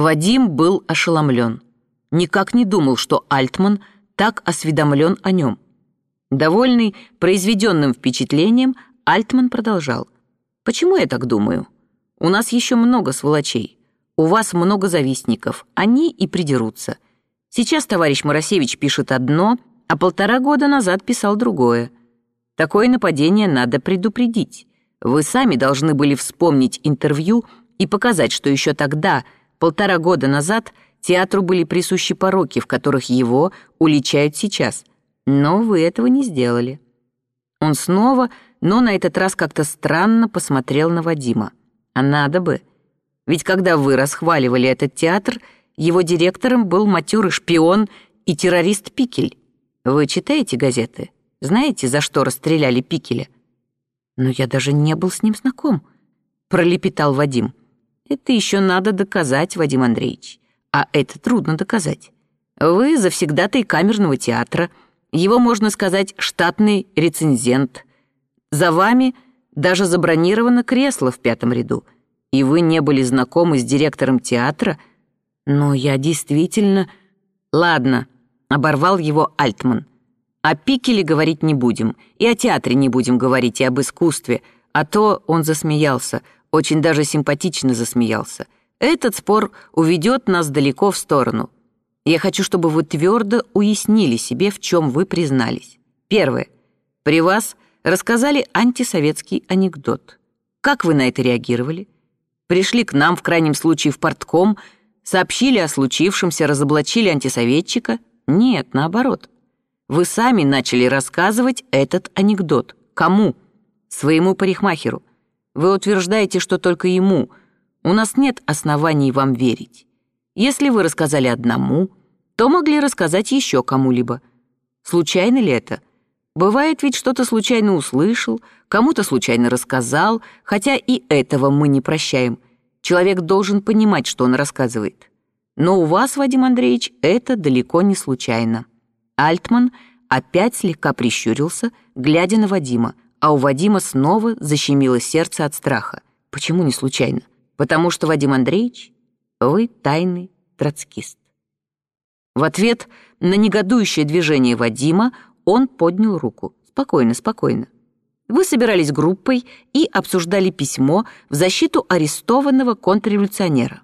Вадим был ошеломлен. Никак не думал, что Альтман так осведомлен о нем. Довольный произведенным впечатлением, Альтман продолжал. «Почему я так думаю? У нас еще много сволочей. У вас много завистников. Они и придерутся. Сейчас товарищ Моросевич пишет одно, а полтора года назад писал другое. Такое нападение надо предупредить. Вы сами должны были вспомнить интервью и показать, что еще тогда, полтора года назад, театру были присущи пороки, в которых его уличают сейчас. Но вы этого не сделали. Он снова, но на этот раз как-то странно посмотрел на Вадима. А надо бы. Ведь когда вы расхваливали этот театр, его директором был матерый шпион и террорист Пикель. Вы читаете газеты? Знаете, за что расстреляли Пикеля? Но я даже не был с ним знаком, пролепетал Вадим. Это еще надо доказать, Вадим Андреевич. А это трудно доказать. Вы завсегдатый камерного театра, его, можно сказать, штатный рецензент. За вами даже забронировано кресло в пятом ряду, и вы не были знакомы с директором театра, но я действительно... Ладно, оборвал его Альтман. О Пикеле говорить не будем, и о театре не будем говорить, и об искусстве, а то он засмеялся, очень даже симпатично засмеялся. Этот спор уведет нас далеко в сторону. Я хочу, чтобы вы твердо уяснили себе, в чем вы признались. Первое. При вас рассказали антисоветский анекдот. Как вы на это реагировали? Пришли к нам, в крайнем случае, в портком, сообщили о случившемся, разоблачили антисоветчика? Нет, наоборот. Вы сами начали рассказывать этот анекдот. Кому? Своему парикмахеру. Вы утверждаете, что только ему. У нас нет оснований вам верить. Если вы рассказали одному, то могли рассказать еще кому-либо. Случайно ли это? Бывает ведь что-то случайно услышал, кому-то случайно рассказал, хотя и этого мы не прощаем. Человек должен понимать, что он рассказывает. Но у вас, Вадим Андреевич, это далеко не случайно. Альтман опять слегка прищурился, глядя на Вадима, а у Вадима снова защемило сердце от страха. Почему не случайно? Потому что, Вадим Андреевич, вы тайный троцкист. В ответ на негодующее движение Вадима он поднял руку. Спокойно, спокойно. Вы собирались группой и обсуждали письмо в защиту арестованного контрреволюционера.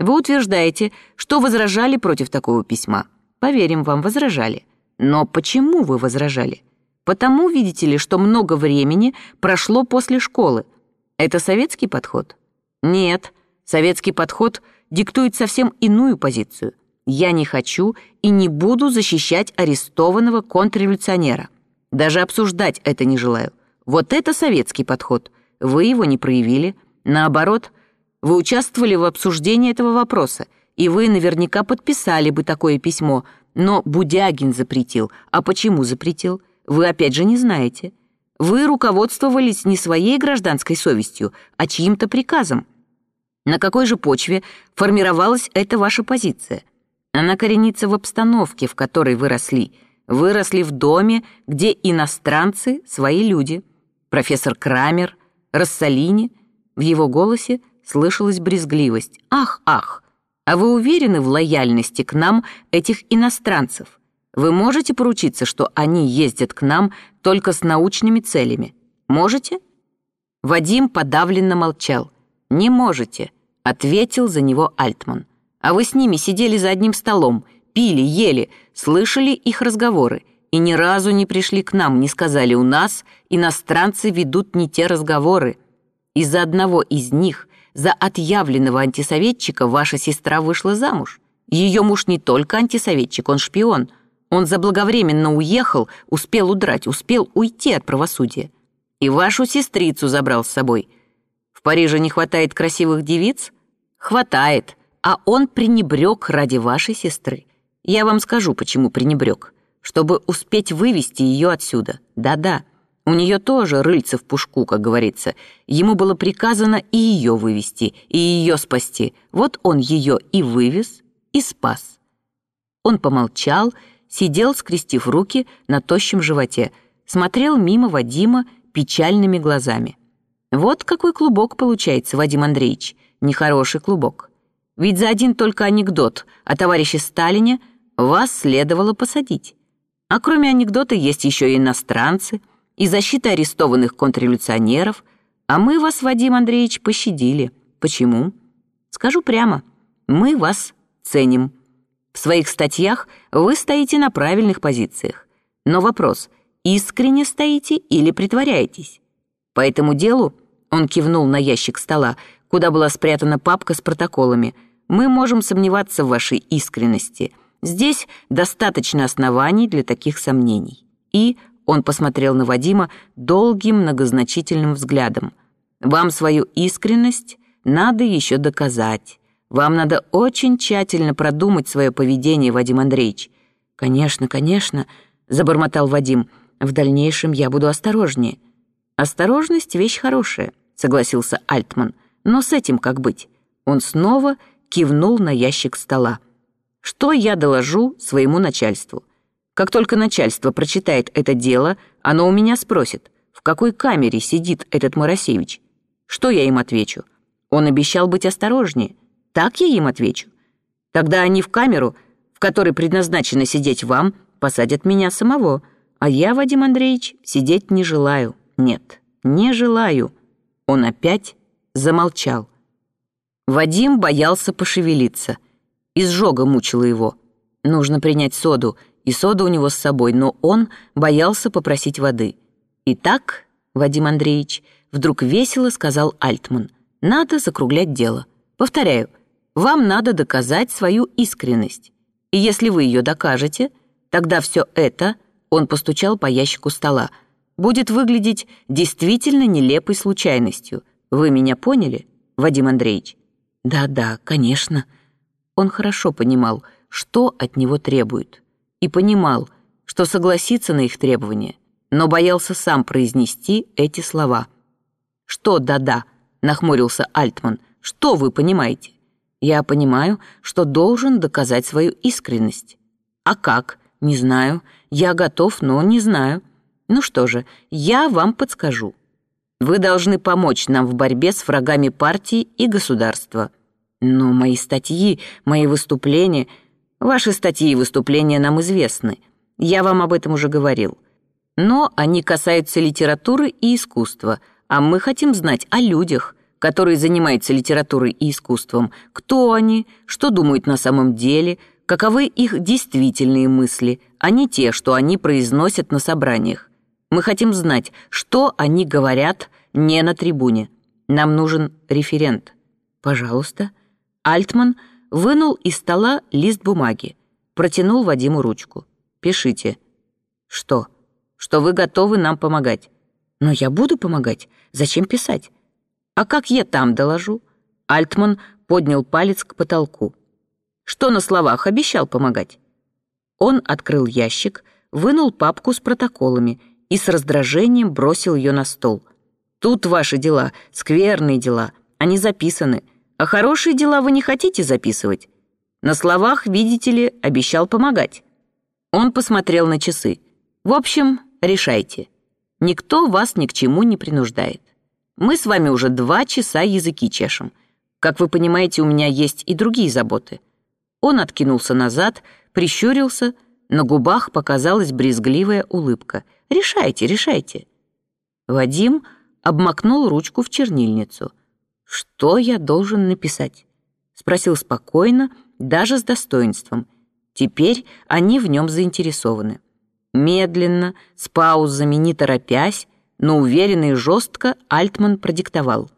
Вы утверждаете, что возражали против такого письма. Поверим вам, возражали. Но почему вы возражали? Потому, видите ли, что много времени прошло после школы. Это советский подход? Нет, советский подход диктует совсем иную позицию. Я не хочу и не буду защищать арестованного контрреволюционера. Даже обсуждать это не желаю. Вот это советский подход. Вы его не проявили. Наоборот, вы участвовали в обсуждении этого вопроса, и вы наверняка подписали бы такое письмо, но Будягин запретил. А почему запретил? Вы опять же не знаете. Вы руководствовались не своей гражданской совестью, а чьим-то приказом. На какой же почве формировалась эта ваша позиция? Она коренится в обстановке, в которой вы росли. Выросли в доме, где иностранцы — свои люди. Профессор Крамер, Рассалини. В его голосе слышалась брезгливость. «Ах, ах! А вы уверены в лояльности к нам этих иностранцев? Вы можете поручиться, что они ездят к нам только с научными целями? Можете?» Вадим подавленно молчал. «Не можете», — ответил за него Альтман. А вы с ними сидели за одним столом, пили, ели, слышали их разговоры и ни разу не пришли к нам, не сказали у нас, иностранцы ведут не те разговоры. Из-за одного из них, за отъявленного антисоветчика, ваша сестра вышла замуж. Ее муж не только антисоветчик, он шпион. Он заблаговременно уехал, успел удрать, успел уйти от правосудия. И вашу сестрицу забрал с собой. В Париже не хватает красивых девиц? Хватает а он пренебрег ради вашей сестры. Я вам скажу, почему пренебрег. Чтобы успеть вывести ее отсюда. Да-да, у нее тоже рыльце в пушку, как говорится. Ему было приказано и ее вывести, и ее спасти. Вот он ее и вывез, и спас. Он помолчал, сидел, скрестив руки на тощем животе, смотрел мимо Вадима печальными глазами. Вот какой клубок получается, Вадим Андреевич, нехороший клубок. Ведь за один только анекдот о товарище Сталине вас следовало посадить. А кроме анекдота есть еще и иностранцы, и защита арестованных контрреволюционеров, а мы вас, Вадим Андреевич, пощадили. Почему? Скажу прямо, мы вас ценим. В своих статьях вы стоите на правильных позициях. Но вопрос, искренне стоите или притворяетесь? По этому делу, он кивнул на ящик стола, куда была спрятана папка с протоколами, мы можем сомневаться в вашей искренности. Здесь достаточно оснований для таких сомнений. И он посмотрел на Вадима долгим многозначительным взглядом. Вам свою искренность надо еще доказать. Вам надо очень тщательно продумать свое поведение, Вадим Андреевич. Конечно, конечно, забормотал Вадим. В дальнейшем я буду осторожнее. Осторожность вещь хорошая, согласился Альтман. Но с этим как быть? Он снова кивнул на ящик стола. Что я доложу своему начальству? Как только начальство прочитает это дело, оно у меня спросит, в какой камере сидит этот Моросевич. Что я им отвечу? Он обещал быть осторожнее. Так я им отвечу. Тогда они в камеру, в которой предназначено сидеть вам, посадят меня самого. А я, Вадим Андреевич, сидеть не желаю. Нет, не желаю. Он опять замолчал. Вадим боялся пошевелиться. Изжога мучила его. Нужно принять соду, и сода у него с собой, но он боялся попросить воды. «Итак, Вадим Андреевич», — вдруг весело сказал Альтман, «надо закруглять дело. Повторяю, вам надо доказать свою искренность. И если вы ее докажете, тогда все это, он постучал по ящику стола, будет выглядеть действительно нелепой случайностью. Вы меня поняли, Вадим Андреевич? Да-да, конечно. Он хорошо понимал, что от него требуют, и понимал, что согласится на их требования, но боялся сам произнести эти слова. «Что да-да?» — нахмурился Альтман. «Что вы понимаете?» Я понимаю, что должен доказать свою искренность. А как? Не знаю. Я готов, но не знаю. Ну что же, я вам подскажу. Вы должны помочь нам в борьбе с врагами партии и государства. Но мои статьи, мои выступления... Ваши статьи и выступления нам известны. Я вам об этом уже говорил. Но они касаются литературы и искусства, а мы хотим знать о людях, которые занимаются литературой и искусством, кто они, что думают на самом деле, каковы их действительные мысли, а не те, что они произносят на собраниях. Мы хотим знать, что они говорят не на трибуне. Нам нужен референт. Пожалуйста. Альтман вынул из стола лист бумаги, протянул Вадиму ручку. Пишите. Что? Что вы готовы нам помогать. Но я буду помогать. Зачем писать? «А как я там доложу?» Альтман поднял палец к потолку. «Что на словах обещал помогать?» Он открыл ящик, вынул папку с протоколами и с раздражением бросил ее на стол. «Тут ваши дела, скверные дела, они записаны. А хорошие дела вы не хотите записывать? На словах, видите ли, обещал помогать». Он посмотрел на часы. «В общем, решайте. Никто вас ни к чему не принуждает. Мы с вами уже два часа языки чешем. Как вы понимаете, у меня есть и другие заботы». Он откинулся назад, прищурился, на губах показалась брезгливая улыбка. «Решайте, решайте». Вадим обмакнул ручку в чернильницу. «Что я должен написать?» Спросил спокойно, даже с достоинством. Теперь они в нем заинтересованы. Медленно, с паузами, не торопясь, но уверенно и жестко Альтман продиктовал.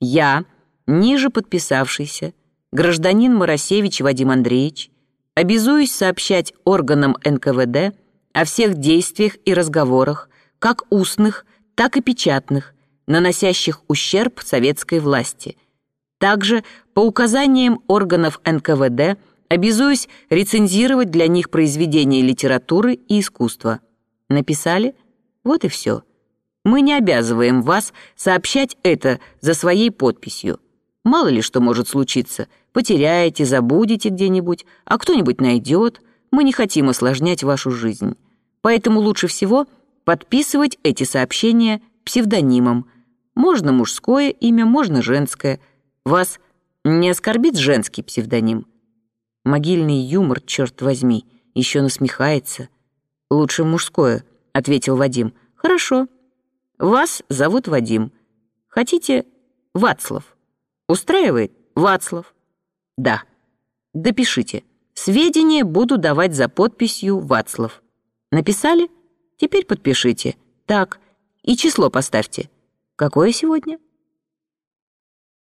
«Я, ниже подписавшийся, гражданин Моросевич Вадим Андреевич, обязуюсь сообщать органам НКВД о всех действиях и разговорах, как устных, так и печатных, наносящих ущерб советской власти. Также по указаниям органов НКВД обязуюсь рецензировать для них произведения литературы и искусства. Написали? Вот и все. Мы не обязываем вас сообщать это за своей подписью. Мало ли что может случиться. Потеряете, забудете где-нибудь, а кто-нибудь найдет. Мы не хотим осложнять вашу жизнь. Поэтому лучше всего подписывать эти сообщения псевдонимом. Можно мужское имя, можно женское. Вас Не оскорбит женский псевдоним? Могильный юмор, черт возьми, еще насмехается. Лучше мужское, ответил Вадим. Хорошо. Вас зовут Вадим. Хотите Вацлав? Устраивает Вацлав? Да. Допишите. Сведения буду давать за подписью Вацлав. Написали? Теперь подпишите. Так, и число поставьте. Какое сегодня?